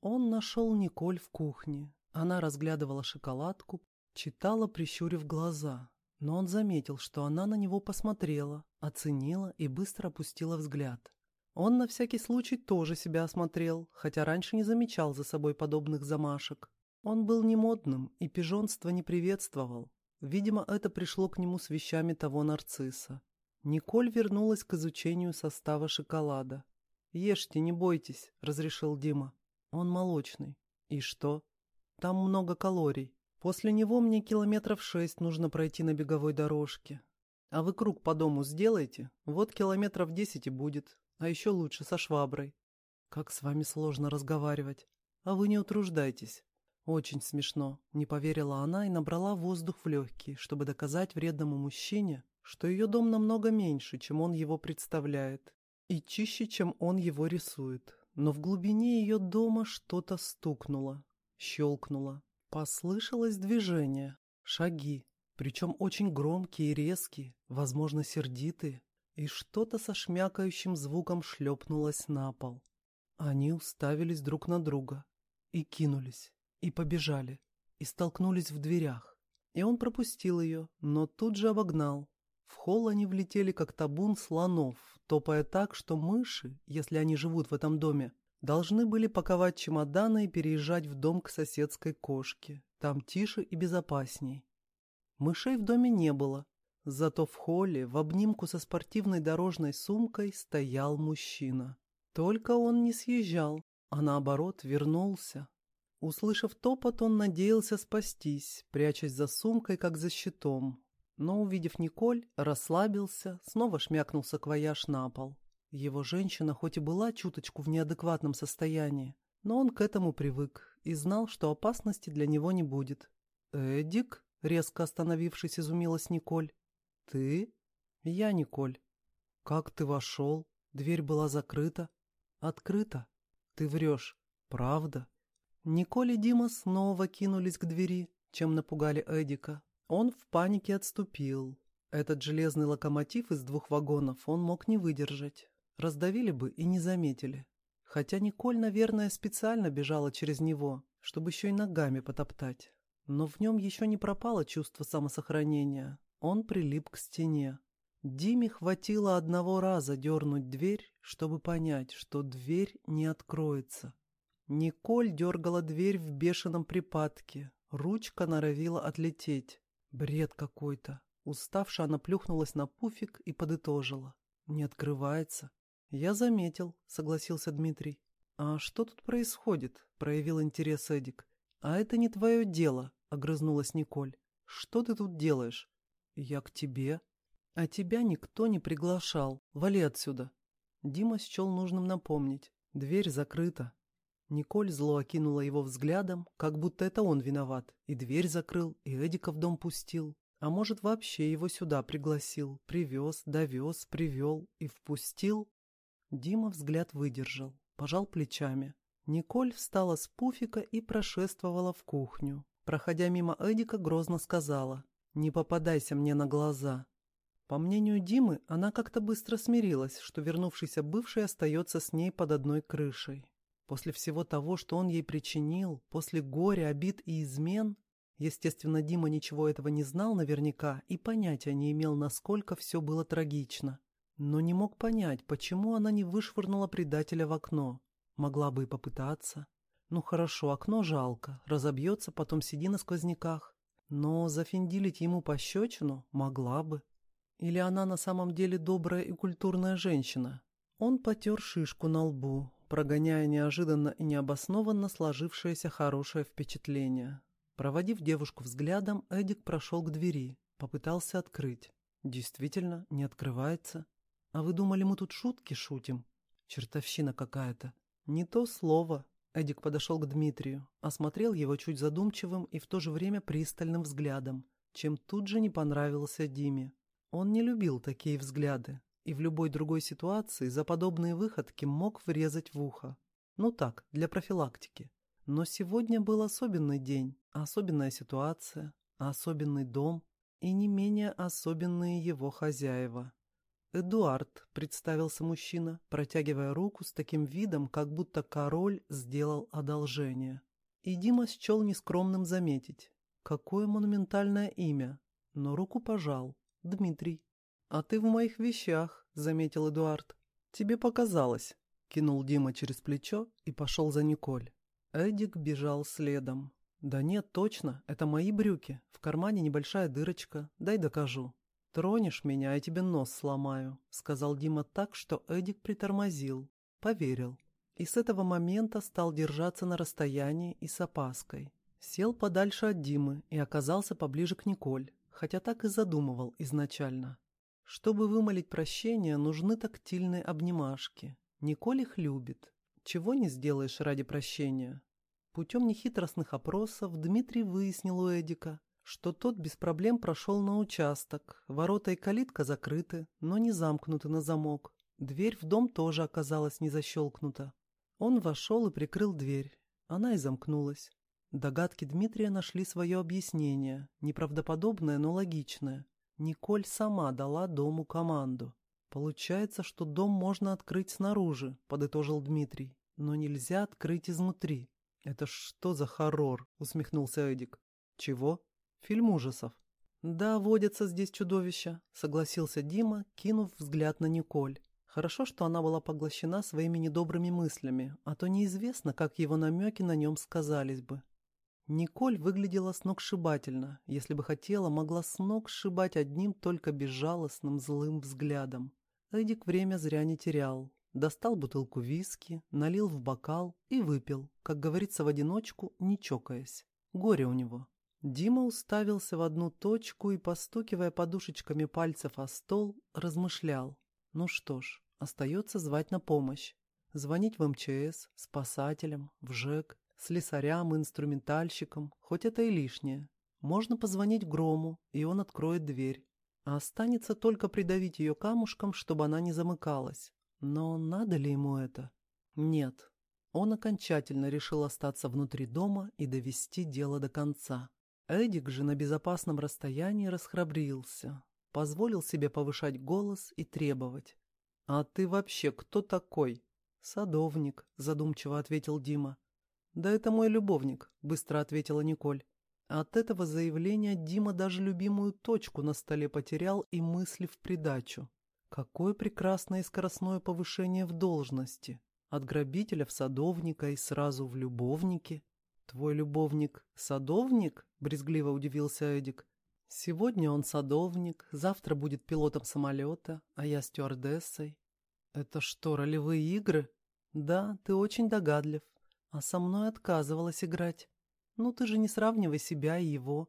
Он нашел Николь в кухне. Она разглядывала шоколадку, читала, прищурив глаза. Но он заметил, что она на него посмотрела, оценила и быстро опустила взгляд. Он на всякий случай тоже себя осмотрел, хотя раньше не замечал за собой подобных замашек. Он был не модным и пижонство не приветствовал. Видимо, это пришло к нему с вещами того нарцисса. Николь вернулась к изучению состава шоколада. «Ешьте, не бойтесь», — разрешил Дима. «Он молочный». «И что?» «Там много калорий. После него мне километров шесть нужно пройти на беговой дорожке. А вы круг по дому сделаете? Вот километров десять и будет. А еще лучше со шваброй. Как с вами сложно разговаривать. А вы не утруждайтесь. Очень смешно. Не поверила она и набрала воздух в легкие, чтобы доказать вредному мужчине, что ее дом намного меньше, чем он его представляет, и чище, чем он его рисует. Но в глубине ее дома что-то стукнуло, щелкнуло. Послышалось движение, шаги, причем очень громкие и резкие, возможно, сердитые, и что-то со шмякающим звуком шлепнулось на пол. Они уставились друг на друга и кинулись, и побежали, и столкнулись в дверях. И он пропустил ее, но тут же обогнал. В холл они влетели, как табун слонов, топая так, что мыши, если они живут в этом доме, Должны были паковать чемоданы и переезжать в дом к соседской кошке. Там тише и безопасней. Мышей в доме не было. Зато в холле, в обнимку со спортивной дорожной сумкой, стоял мужчина. Только он не съезжал, а наоборот вернулся. Услышав топот, он надеялся спастись, прячась за сумкой, как за щитом. Но, увидев Николь, расслабился, снова шмякнулся квояж на пол. Его женщина хоть и была чуточку в неадекватном состоянии, но он к этому привык и знал, что опасности для него не будет. «Эдик?» — резко остановившись, изумилась Николь. «Ты?» «Я Николь». «Как ты вошел? Дверь была закрыта?» «Открыта?» «Ты врешь. Правда?» Николь и Дима снова кинулись к двери, чем напугали Эдика. Он в панике отступил. Этот железный локомотив из двух вагонов он мог не выдержать. Раздавили бы и не заметили. Хотя Николь, наверное, специально бежала через него, чтобы еще и ногами потоптать. Но в нем еще не пропало чувство самосохранения. Он прилип к стене. Диме хватило одного раза дернуть дверь, чтобы понять, что дверь не откроется. Николь дергала дверь в бешеном припадке. Ручка норовила отлететь. Бред какой-то. Уставшая она плюхнулась на пуфик и подытожила. Не открывается. «Я заметил», — согласился Дмитрий. «А что тут происходит?» — проявил интерес Эдик. «А это не твое дело», — огрызнулась Николь. «Что ты тут делаешь?» «Я к тебе». «А тебя никто не приглашал. Вали отсюда». Дима счел нужным напомнить. Дверь закрыта. Николь зло окинула его взглядом, как будто это он виноват. И дверь закрыл, и Эдика в дом пустил. А может, вообще его сюда пригласил, привез, довез, привел и впустил? Дима взгляд выдержал, пожал плечами. Николь встала с пуфика и прошествовала в кухню. Проходя мимо Эдика, грозно сказала «Не попадайся мне на глаза». По мнению Димы, она как-то быстро смирилась, что вернувшийся бывший остается с ней под одной крышей. После всего того, что он ей причинил, после горя, обид и измен, естественно, Дима ничего этого не знал наверняка и понятия не имел, насколько все было трагично но не мог понять, почему она не вышвырнула предателя в окно. Могла бы и попытаться. Ну хорошо, окно жалко, разобьется, потом сиди на сквозняках. Но зафиндилить ему пощечину могла бы. Или она на самом деле добрая и культурная женщина? Он потер шишку на лбу, прогоняя неожиданно и необоснованно сложившееся хорошее впечатление. Проводив девушку взглядом, Эдик прошел к двери, попытался открыть. Действительно, не открывается. А вы думали, мы тут шутки шутим? Чертовщина какая-то. Не то слово. Эдик подошел к Дмитрию, осмотрел его чуть задумчивым и в то же время пристальным взглядом, чем тут же не понравился Диме. Он не любил такие взгляды, и в любой другой ситуации за подобные выходки мог врезать в ухо. Ну так, для профилактики. Но сегодня был особенный день, особенная ситуация, особенный дом и не менее особенные его хозяева. «Эдуард», — представился мужчина, протягивая руку с таким видом, как будто король сделал одолжение. И Дима счел нескромным заметить. Какое монументальное имя. Но руку пожал. Дмитрий. «А ты в моих вещах», — заметил Эдуард. «Тебе показалось», — кинул Дима через плечо и пошел за Николь. Эдик бежал следом. «Да нет, точно, это мои брюки. В кармане небольшая дырочка. Дай докажу». «Тронешь меня, я тебе нос сломаю», — сказал Дима так, что Эдик притормозил. Поверил. И с этого момента стал держаться на расстоянии и с опаской. Сел подальше от Димы и оказался поближе к Николь, хотя так и задумывал изначально. Чтобы вымолить прощение, нужны тактильные обнимашки. Николь их любит. Чего не сделаешь ради прощения? Путем нехитростных опросов Дмитрий выяснил у Эдика, что тот без проблем прошел на участок. Ворота и калитка закрыты, но не замкнуты на замок. Дверь в дом тоже оказалась не защелкнута. Он вошел и прикрыл дверь. Она и замкнулась. Догадки Дмитрия нашли свое объяснение, неправдоподобное, но логичное. Николь сама дала дому команду. «Получается, что дом можно открыть снаружи», — подытожил Дмитрий. «Но нельзя открыть изнутри». «Это что за хоррор?» — усмехнулся Эдик. «Чего?» «Фильм ужасов». «Да, водятся здесь чудовища», — согласился Дима, кинув взгляд на Николь. Хорошо, что она была поглощена своими недобрыми мыслями, а то неизвестно, как его намеки на нем сказались бы. Николь выглядела сногсшибательно, если бы хотела, могла с ног сшибать одним только безжалостным злым взглядом. Эдик время зря не терял. Достал бутылку виски, налил в бокал и выпил, как говорится, в одиночку, не чокаясь. Горе у него. Дима уставился в одну точку и, постукивая подушечками пальцев о стол, размышлял. Ну что ж, остается звать на помощь. Звонить в МЧС, спасателям, в ЖЭК, слесарям инструментальщикам, хоть это и лишнее. Можно позвонить Грому, и он откроет дверь. А останется только придавить ее камушком, чтобы она не замыкалась. Но надо ли ему это? Нет. Он окончательно решил остаться внутри дома и довести дело до конца. Эдик же на безопасном расстоянии расхрабрился. Позволил себе повышать голос и требовать. «А ты вообще кто такой?» «Садовник», — задумчиво ответил Дима. «Да это мой любовник», — быстро ответила Николь. От этого заявления Дима даже любимую точку на столе потерял и мысли в придачу. Какое прекрасное и скоростное повышение в должности. От грабителя в садовника и сразу в любовники. «Твой любовник — садовник?» — брезгливо удивился Эдик. «Сегодня он садовник, завтра будет пилотом самолета, а я стюардессой». «Это что, ролевые игры?» «Да, ты очень догадлив а со мной отказывалась играть. Ну ты же не сравнивай себя и его.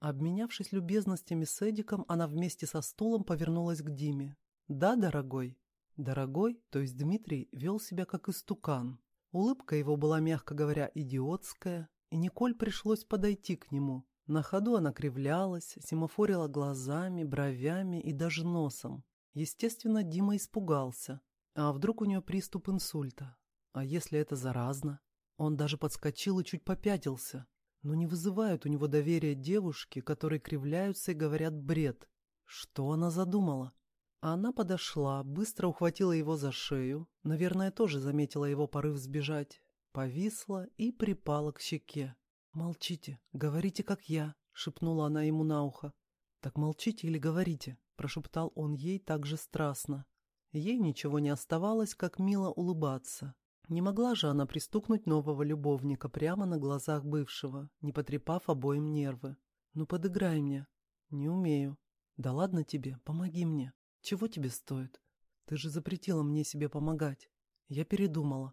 Обменявшись любезностями с Эдиком, она вместе со стулом повернулась к Диме. «Да, дорогой?» Дорогой, то есть Дмитрий, вел себя как истукан. Улыбка его была, мягко говоря, идиотская, и Николь пришлось подойти к нему. На ходу она кривлялась, семафорила глазами, бровями и даже носом. Естественно, Дима испугался. А вдруг у нее приступ инсульта? А если это заразно? Он даже подскочил и чуть попятился. Но не вызывают у него доверия девушки, которые кривляются и говорят бред. Что она задумала? Она подошла, быстро ухватила его за шею, наверное, тоже заметила его порыв сбежать, повисла и припала к щеке. «Молчите, говорите, как я», — шепнула она ему на ухо. «Так молчите или говорите», — прошептал он ей так же страстно. Ей ничего не оставалось, как мило улыбаться. Не могла же она пристукнуть нового любовника прямо на глазах бывшего, не потрепав обоим нервы. «Ну, подыграй мне». «Не умею». «Да ладно тебе, помоги мне. Чего тебе стоит? Ты же запретила мне себе помогать». Я передумала.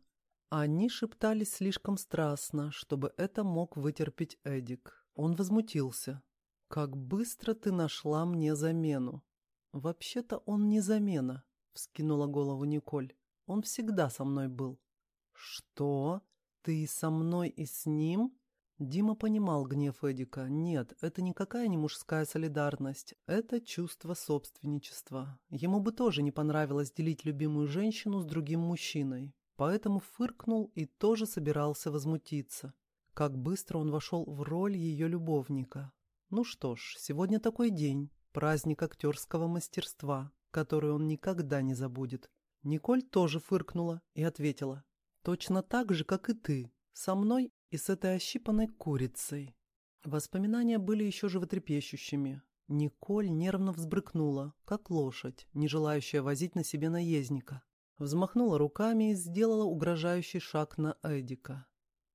Они шептались слишком страстно, чтобы это мог вытерпеть Эдик. Он возмутился. «Как быстро ты нашла мне замену!» «Вообще-то он не замена», — вскинула голову Николь. «Он всегда со мной был. «Что? Ты со мной и с ним?» Дима понимал гнев Эдика. Нет, это никакая не мужская солидарность, это чувство собственничества. Ему бы тоже не понравилось делить любимую женщину с другим мужчиной. Поэтому фыркнул и тоже собирался возмутиться. Как быстро он вошел в роль ее любовника. Ну что ж, сегодня такой день, праздник актерского мастерства. которую он никогда не забудет. Николь тоже фыркнула и ответила. «Точно так же, как и ты, со мной и с этой ощипанной курицей». Воспоминания были еще животрепещущими. Николь нервно взбрыкнула, как лошадь, не желающая возить на себе наездника. Взмахнула руками и сделала угрожающий шаг на Эдика.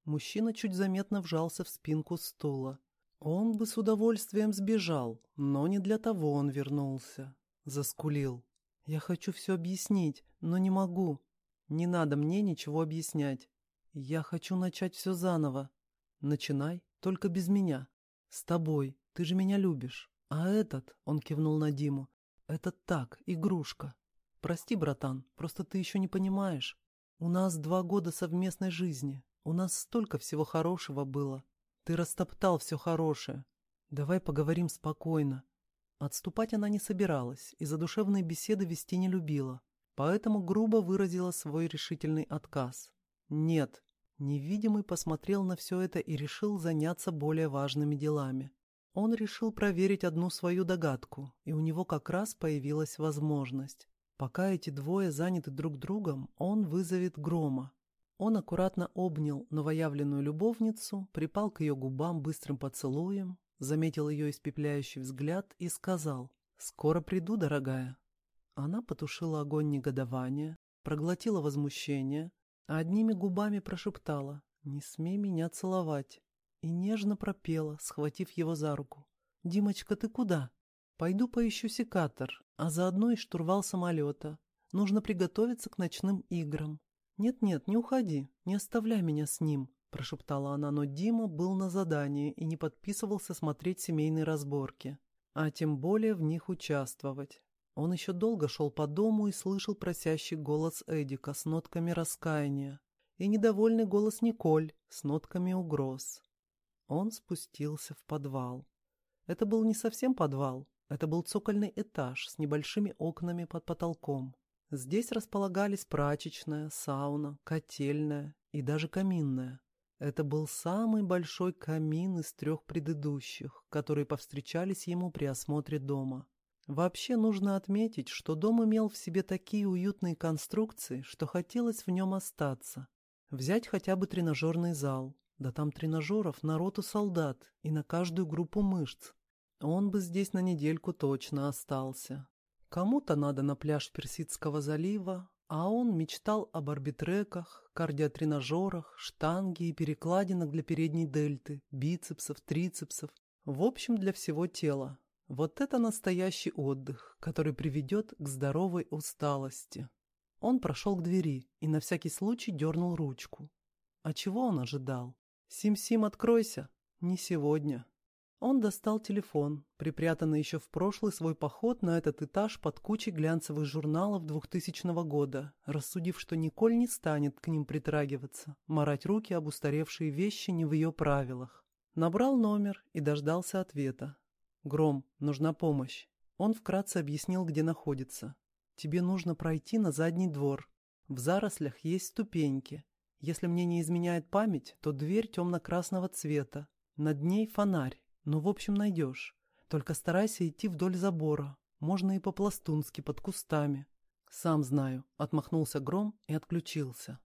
Мужчина чуть заметно вжался в спинку стула. Он бы с удовольствием сбежал, но не для того он вернулся. Заскулил. «Я хочу все объяснить, но не могу. Не надо мне ничего объяснять. Я хочу начать все заново. Начинай, только без меня. С тобой, ты же меня любишь. А этот, — он кивнул на Диму, — это так, игрушка. Прости, братан, просто ты еще не понимаешь. У нас два года совместной жизни. У нас столько всего хорошего было. Ты растоптал все хорошее. Давай поговорим спокойно. Отступать она не собиралась и задушевные беседы вести не любила, поэтому грубо выразила свой решительный отказ. Нет, невидимый посмотрел на все это и решил заняться более важными делами. Он решил проверить одну свою догадку, и у него как раз появилась возможность. Пока эти двое заняты друг другом, он вызовет грома, он аккуратно обнял новоявленную любовницу, припал к ее губам быстрым поцелуем, заметил ее испепляющий взгляд и сказал «Скоро приду, дорогая». Она потушила огонь негодования, проглотила возмущение, а одними губами прошептала «Не смей меня целовать» и нежно пропела, схватив его за руку. «Димочка, ты куда?» «Пойду поищу секатор, а заодно и штурвал самолета. Нужно приготовиться к ночным играм. «Нет-нет, не уходи, не оставляй меня с ним», – прошептала она, но Дима был на задании и не подписывался смотреть семейные разборки, а тем более в них участвовать. Он еще долго шел по дому и слышал просящий голос Эдика с нотками раскаяния и недовольный голос Николь с нотками угроз. Он спустился в подвал. Это был не совсем подвал, это был цокольный этаж с небольшими окнами под потолком. Здесь располагались прачечная, сауна, котельная и даже каминная. Это был самый большой камин из трех предыдущих, которые повстречались ему при осмотре дома. Вообще нужно отметить, что дом имел в себе такие уютные конструкции, что хотелось в нем остаться. Взять хотя бы тренажерный зал. Да там тренажеров на роту солдат и на каждую группу мышц. Он бы здесь на недельку точно остался. Кому-то надо на пляж Персидского залива, а он мечтал об арбитреках, кардиотренажерах, штанге и перекладинах для передней дельты, бицепсов, трицепсов, в общем, для всего тела. Вот это настоящий отдых, который приведет к здоровой усталости. Он прошел к двери и на всякий случай дернул ручку. А чего он ожидал? «Сим-Сим, откройся!» Не сегодня. Он достал телефон, припрятанный еще в прошлый свой поход на этот этаж под кучей глянцевых журналов 2000 года, рассудив, что Николь не станет к ним притрагиваться, марать руки об устаревшие вещи не в ее правилах. Набрал номер и дождался ответа. «Гром, нужна помощь». Он вкратце объяснил, где находится. «Тебе нужно пройти на задний двор. В зарослях есть ступеньки. Если мне не изменяет память, то дверь темно-красного цвета. Над ней фонарь. Ну, в общем, найдешь. Только старайся идти вдоль забора. Можно и по-пластунски, под кустами. Сам знаю, отмахнулся Гром и отключился.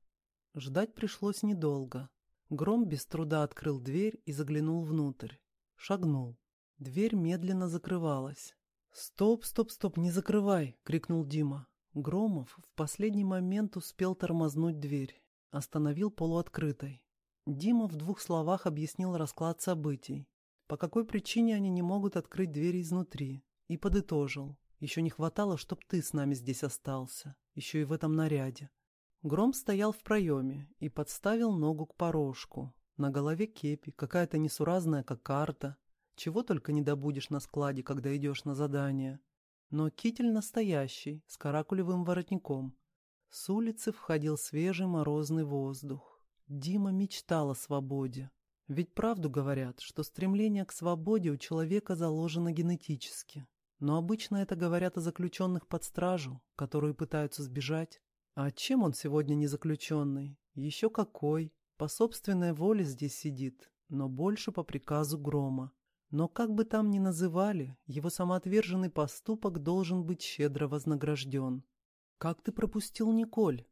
Ждать пришлось недолго. Гром без труда открыл дверь и заглянул внутрь. Шагнул. Дверь медленно закрывалась. «Стоп, стоп, стоп, не закрывай!» — крикнул Дима. Громов в последний момент успел тормознуть дверь. Остановил полуоткрытой. Дима в двух словах объяснил расклад событий по какой причине они не могут открыть двери изнутри, и подытожил. Еще не хватало, чтоб ты с нами здесь остался, еще и в этом наряде. Гром стоял в проеме и подставил ногу к порожку. На голове кепи, какая-то несуразная кокарда. Чего только не добудешь на складе, когда идешь на задание. Но китель настоящий, с каракулевым воротником. С улицы входил свежий морозный воздух. Дима мечтал о свободе. Ведь правду говорят, что стремление к свободе у человека заложено генетически. Но обычно это говорят о заключенных под стражу, которые пытаются сбежать. А чем он сегодня не заключенный? Еще какой. По собственной воле здесь сидит, но больше по приказу Грома. Но как бы там ни называли, его самоотверженный поступок должен быть щедро вознагражден. «Как ты пропустил Николь?»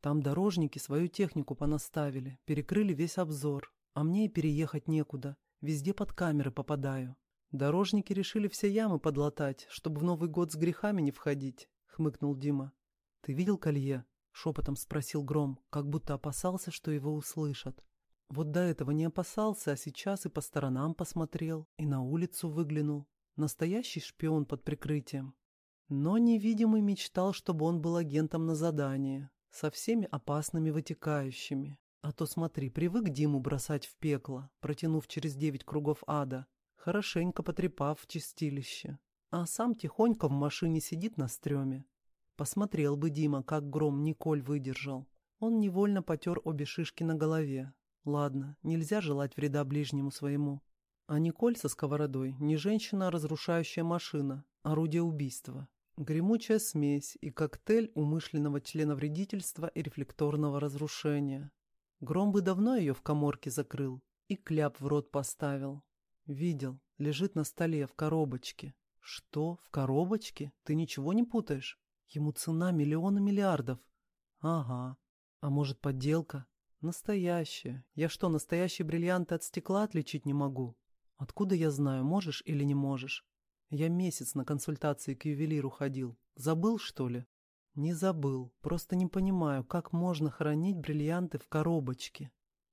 Там дорожники свою технику понаставили, перекрыли весь обзор, а мне и переехать некуда, везде под камеры попадаю. Дорожники решили все ямы подлатать, чтобы в Новый год с грехами не входить, хмыкнул Дима. Ты видел колье? Шепотом спросил Гром, как будто опасался, что его услышат. Вот до этого не опасался, а сейчас и по сторонам посмотрел, и на улицу выглянул. Настоящий шпион под прикрытием. Но невидимый мечтал, чтобы он был агентом на задании, со всеми опасными вытекающими. А то смотри, привык Диму бросать в пекло, протянув через девять кругов ада, хорошенько потрепав в чистилище. А сам тихонько в машине сидит на стреме. Посмотрел бы Дима, как гром Николь выдержал. Он невольно потер обе шишки на голове, Ладно, нельзя желать вреда ближнему своему. А Николь со сковородой не женщина, а разрушающая машина, орудие убийства. Гремучая смесь и коктейль умышленного членовредительства и рефлекторного разрушения. Гром бы давно ее в коморке закрыл и кляп в рот поставил. Видел, лежит на столе в коробочке. Что, в коробочке? Ты ничего не путаешь? Ему цена миллиона миллиардов. Ага. А может, подделка? Настоящее. Я что, настоящие бриллианты от стекла отличить не могу? Откуда я знаю, можешь или не можешь? Я месяц на консультации к ювелиру ходил. Забыл, что ли? Не забыл. Просто не понимаю, как можно хранить бриллианты в коробочке.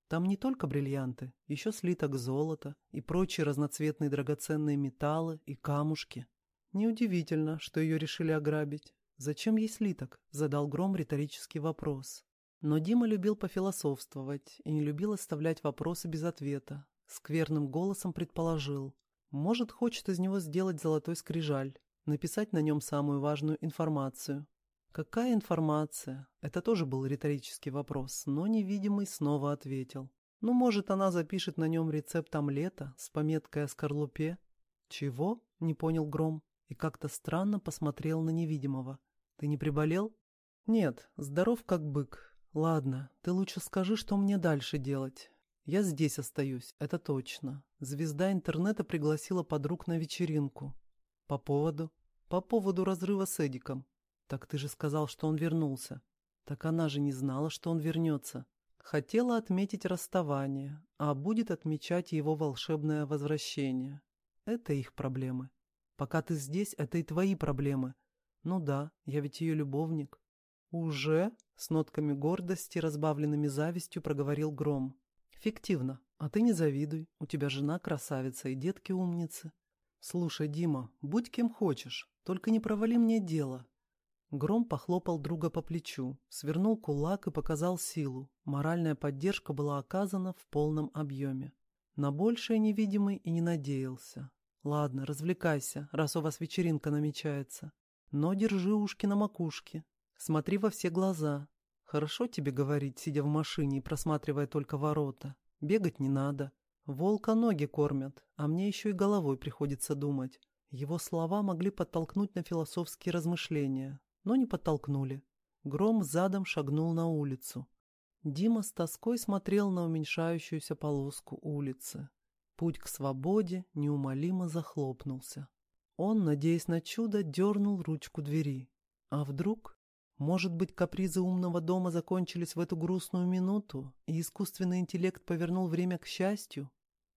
Там не только бриллианты, еще слиток золота и прочие разноцветные драгоценные металлы и камушки. Неудивительно, что ее решили ограбить. Зачем ей слиток? Задал Гром риторический вопрос. Но Дима любил пофилософствовать и не любил оставлять вопросы без ответа. Скверным голосом предположил. Может, хочет из него сделать золотой скрижаль, написать на нем самую важную информацию. Какая информация? Это тоже был риторический вопрос, но невидимый снова ответил. Ну, может, она запишет на нем рецепт омлета с пометкой о скорлупе? Чего? Не понял Гром и как-то странно посмотрел на невидимого. Ты не приболел? Нет, здоров как бык, «Ладно, ты лучше скажи, что мне дальше делать. Я здесь остаюсь, это точно. Звезда интернета пригласила подруг на вечеринку. По поводу? По поводу разрыва с Эдиком. Так ты же сказал, что он вернулся. Так она же не знала, что он вернется. Хотела отметить расставание, а будет отмечать его волшебное возвращение. Это их проблемы. Пока ты здесь, это и твои проблемы. Ну да, я ведь ее любовник. «Уже?» — с нотками гордости, разбавленными завистью, проговорил Гром. «Фиктивно. А ты не завидуй. У тебя жена красавица и детки умницы. Слушай, Дима, будь кем хочешь, только не провали мне дело». Гром похлопал друга по плечу, свернул кулак и показал силу. Моральная поддержка была оказана в полном объеме. На большее невидимый и не надеялся. «Ладно, развлекайся, раз у вас вечеринка намечается. Но держи ушки на макушке, Смотри во все глаза. Хорошо тебе говорить, сидя в машине и просматривая только ворота. Бегать не надо. Волка ноги кормят, а мне еще и головой приходится думать. Его слова могли подтолкнуть на философские размышления, но не подтолкнули. Гром задом шагнул на улицу. Дима с тоской смотрел на уменьшающуюся полоску улицы. Путь к свободе неумолимо захлопнулся. Он, надеясь на чудо, дернул ручку двери. А вдруг может быть, капризы умного дома закончились в эту грустную минуту, и искусственный интеллект повернул время к счастью?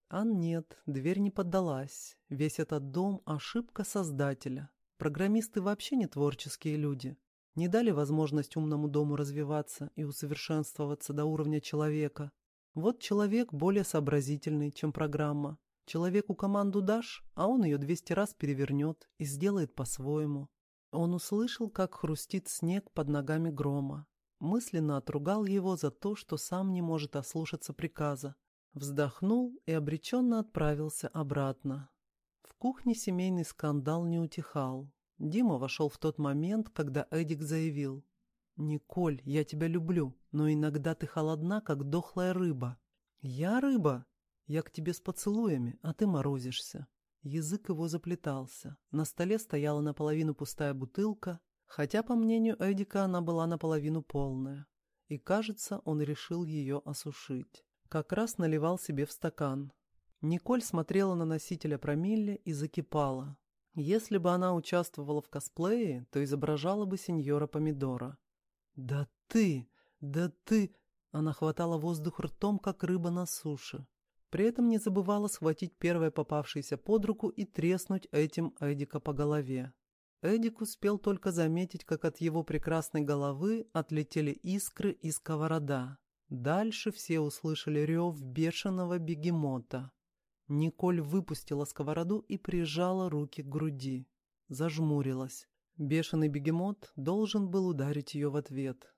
А нет, дверь не поддалась. Весь этот дом — ошибка создателя. Программисты вообще не творческие люди. Не дали возможность умному дому развиваться и усовершенствоваться до уровня человека. Вот человек более сообразительный, чем программа. Человеку команду дашь, а он ее 200 раз перевернет и сделает по-своему. Он услышал, как хрустит снег под ногами грома. Мысленно отругал его за то, что сам не может ослушаться приказа. Вздохнул и обреченно отправился обратно. В кухне семейный скандал не утихал. Дима вошел в тот момент, когда Эдик заявил. «Николь, я тебя люблю, но иногда ты холодна, как дохлая рыба». «Я рыба? Я к тебе с поцелуями, а ты морозишься». Язык его заплетался. На столе стояла наполовину пустая бутылка, хотя, по мнению Эдика, она была наполовину полная. И, кажется, он решил ее осушить. Как раз наливал себе в стакан. Николь смотрела на носителя промилле и закипала. Если бы она участвовала в косплее, то изображала бы сеньора Помидора. «Да ты! Да ты!» Она хватала воздух ртом, как рыба на суше. При этом не забывала схватить первое попавшееся под руку и треснуть этим Эдика по голове. Эдик успел только заметить, как от его прекрасной головы отлетели искры и сковорода. Дальше все услышали рев бешеного бегемота. Николь выпустила сковороду и прижала руки к груди. Зажмурилась. Бешеный бегемот должен был ударить ее в ответ.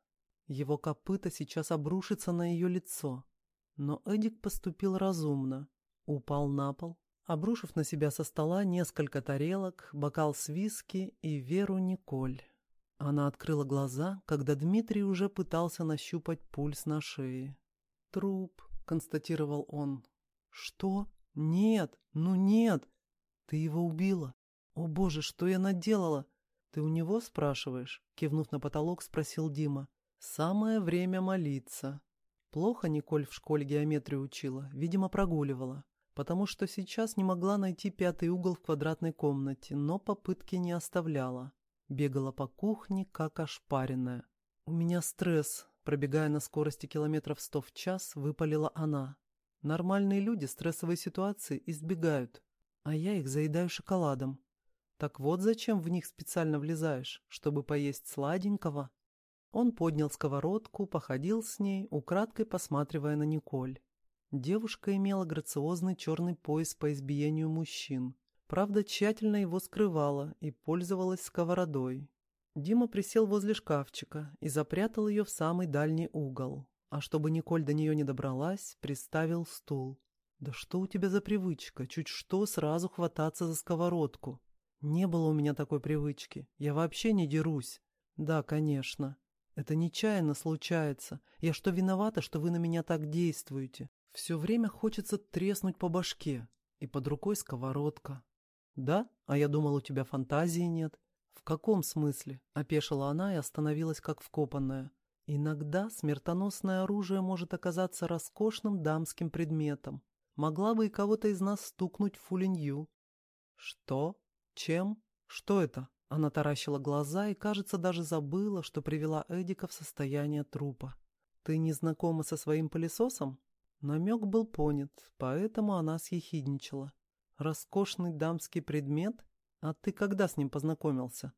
Его копыта сейчас обрушится на ее лицо. Но Эдик поступил разумно. Упал на пол, обрушив на себя со стола несколько тарелок, бокал с виски и Веру Николь. Она открыла глаза, когда Дмитрий уже пытался нащупать пульс на шее. «Труп», — констатировал он. «Что?» «Нет, ну нет! Ты его убила! О боже, что я наделала!» «Ты у него спрашиваешь?» — кивнув на потолок, спросил Дима. «Самое время молиться». Плохо Николь в школе геометрию учила, видимо, прогуливала, потому что сейчас не могла найти пятый угол в квадратной комнате, но попытки не оставляла. Бегала по кухне, как ошпаренная. «У меня стресс», — пробегая на скорости километров сто в час, выпалила она. Нормальные люди стрессовой ситуации избегают, а я их заедаю шоколадом. Так вот зачем в них специально влезаешь, чтобы поесть сладенького? Он поднял сковородку, походил с ней, украдкой посматривая на Николь. Девушка имела грациозный черный пояс по избиению мужчин. Правда, тщательно его скрывала и пользовалась сковородой. Дима присел возле шкафчика и запрятал ее в самый дальний угол а чтобы Николь до нее не добралась, приставил стул. «Да что у тебя за привычка? Чуть что сразу хвататься за сковородку. Не было у меня такой привычки. Я вообще не дерусь. Да, конечно. Это нечаянно случается. Я что, виновата, что вы на меня так действуете? Все время хочется треснуть по башке. И под рукой сковородка. Да? А я думал, у тебя фантазии нет. В каком смысле? Опешила она и остановилась как вкопанная. Иногда смертоносное оружие может оказаться роскошным дамским предметом. Могла бы и кого-то из нас стукнуть фулинью. Что? Чем? Что это? Она таращила глаза и, кажется, даже забыла, что привела Эдика в состояние трупа. Ты не знакома со своим пылесосом? Намек был понят, поэтому она съехидничала. Роскошный дамский предмет? А ты когда с ним познакомился?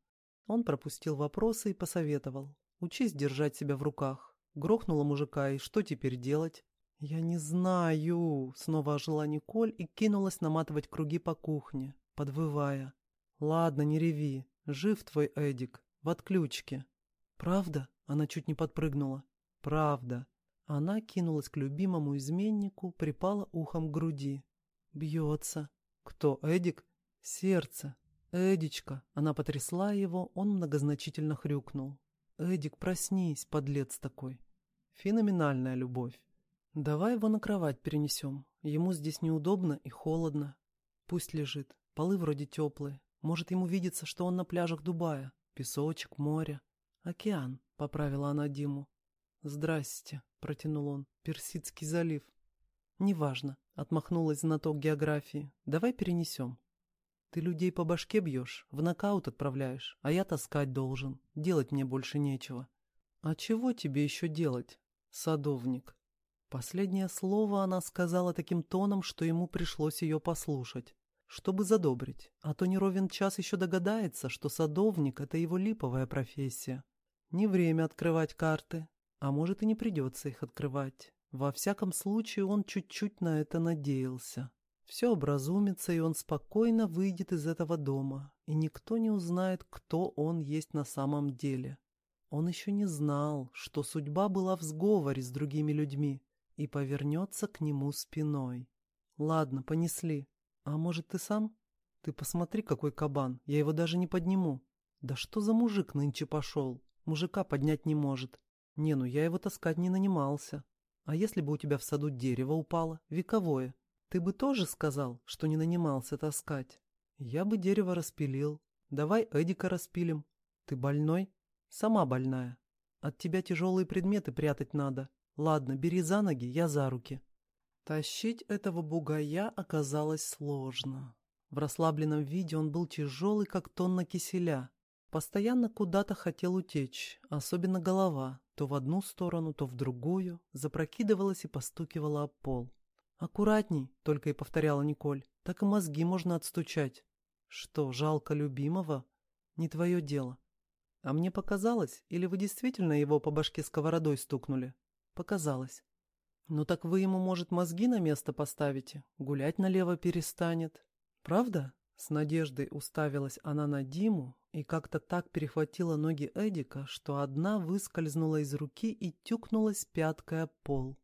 Он пропустил вопросы и посоветовал. Учись держать себя в руках. Грохнула мужика, и что теперь делать? Я не знаю. Снова ожила Николь и кинулась наматывать круги по кухне, подвывая. Ладно, не реви. Жив твой Эдик. В отключке. Правда? Она чуть не подпрыгнула. Правда. Она кинулась к любимому изменнику, припала ухом к груди. Бьется. Кто, Эдик? Сердце. Эдичка. Она потрясла его, он многозначительно хрюкнул. «Эдик, проснись, подлец такой!» Феноменальная любовь. «Давай его на кровать перенесем. Ему здесь неудобно и холодно. Пусть лежит. Полы вроде теплые. Может, ему видится, что он на пляжах Дубая. Песочек, море. Океан», — поправила она Диму. «Здрасте», — протянул он. «Персидский залив». «Неважно», — отмахнулась знаток географии. «Давай перенесем». Ты людей по башке бьешь, в нокаут отправляешь, а я таскать должен. Делать мне больше нечего. А чего тебе еще делать, садовник? Последнее слово она сказала таким тоном, что ему пришлось ее послушать, чтобы задобрить, а то не ровен час еще догадается, что садовник — это его липовая профессия. Не время открывать карты, а может и не придется их открывать. Во всяком случае, он чуть-чуть на это надеялся. Все образумится, и он спокойно выйдет из этого дома, и никто не узнает, кто он есть на самом деле. Он еще не знал, что судьба была в сговоре с другими людьми и повернется к нему спиной. Ладно, понесли. А может, ты сам? Ты посмотри, какой кабан, я его даже не подниму. Да что за мужик нынче пошел? Мужика поднять не может. Не, ну я его таскать не нанимался. А если бы у тебя в саду дерево упало, вековое, ты бы тоже сказал, что не нанимался таскать. Я бы дерево распилил. Давай Эдика распилим. Ты больной? Сама больная. От тебя тяжелые предметы прятать надо. Ладно, бери за ноги, я за руки. Тащить этого бугая оказалось сложно. В расслабленном виде он был тяжелый, как тонна киселя. Постоянно куда-то хотел утечь, особенно голова, то в одну сторону, то в другую, запрокидывалась и постукивала об пол. «Аккуратней», — только и повторяла Николь, — «так и мозги можно отстучать». «Что, жалко любимого?» «Не твое дело». «А мне показалось, или вы действительно его по башке сковородой стукнули?» «Показалось». «Ну так вы ему, может, мозги на место поставите? Гулять налево перестанет». «Правда?» С надеждой уставилась она на Диму и как-то так перехватила ноги Эдика, что одна выскользнула из руки и тюкнулась пяткой об пол.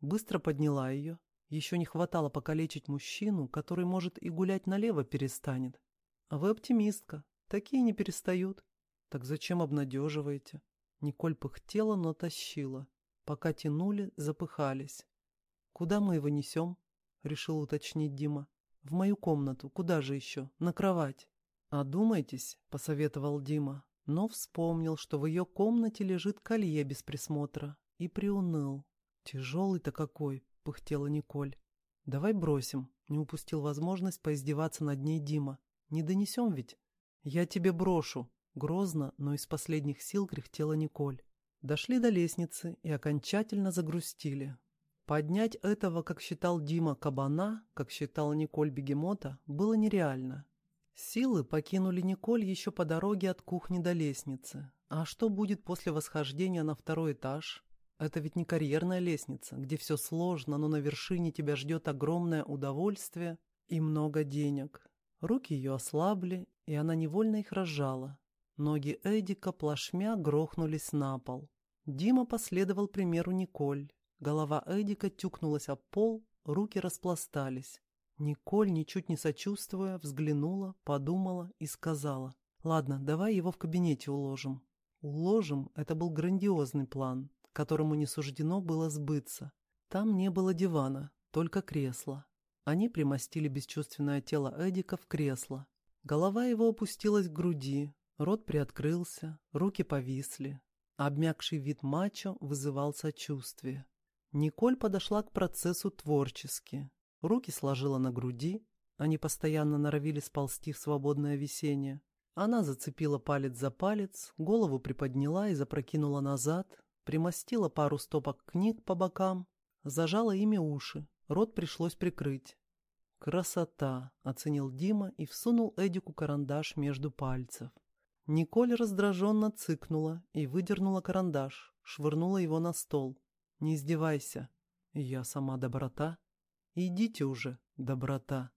Быстро подняла ее. Еще не хватало покалечить мужчину, который, может, и гулять налево перестанет. А вы оптимистка. Такие не перестают. Так зачем обнадеживаете? Николь пыхтела, но тащила. Пока тянули, запыхались. «Куда мы его несем?» — решил уточнить Дима. В мою комнату. Куда же еще? На кровать. «Одумайтесь», — посоветовал Дима, но вспомнил, что в ее комнате лежит колье без присмотра, и приуныл. «Тяжелый-то какой», — пыхтела Николь. «Давай бросим», — не упустил возможность поиздеваться над ней Дима. «Не донесем ведь?» «Я тебе брошу», — грозно, но из последних сил кряхтела Николь. Дошли до лестницы и окончательно загрустили. Поднять этого, как считал Дима, кабана, как считал Николь бегемота, было нереально. Силы покинули Николь еще по дороге от кухни до лестницы. А что будет после восхождения на второй этаж? Это ведь не карьерная лестница, где все сложно, но на вершине тебя ждет огромное удовольствие и много денег. Руки ее ослабли, и она невольно их разжала. Ноги Эдика плашмя грохнулись на пол. Дима последовал примеру Николь Голова Эдика тюкнулась об пол, руки распластались. Николь, ничуть не сочувствуя, взглянула, подумала и сказала. «Ладно, давай его в кабинете уложим». «Уложим» — это был грандиозный план, которому не суждено было сбыться. Там не было дивана, только кресло. Они примостили бесчувственное тело Эдика в кресло. Голова его опустилась к груди, рот приоткрылся, руки повисли. Обмякший вид мачо вызывал сочувствие. Николь подошла к процессу творчески. Руки сложила на груди, они постоянно норовили сползти в свободное висение. Она зацепила палец за палец, голову приподняла и запрокинула назад, примостила пару стопок книг по бокам, зажала ими уши, рот пришлось прикрыть. «Красота!» — оценил Дима и всунул Эдику карандаш между пальцев. Николь раздраженно цыкнула и выдернула карандаш, швырнула его на стол. Не издевайся. Я сама доброта. Идите уже, доброта.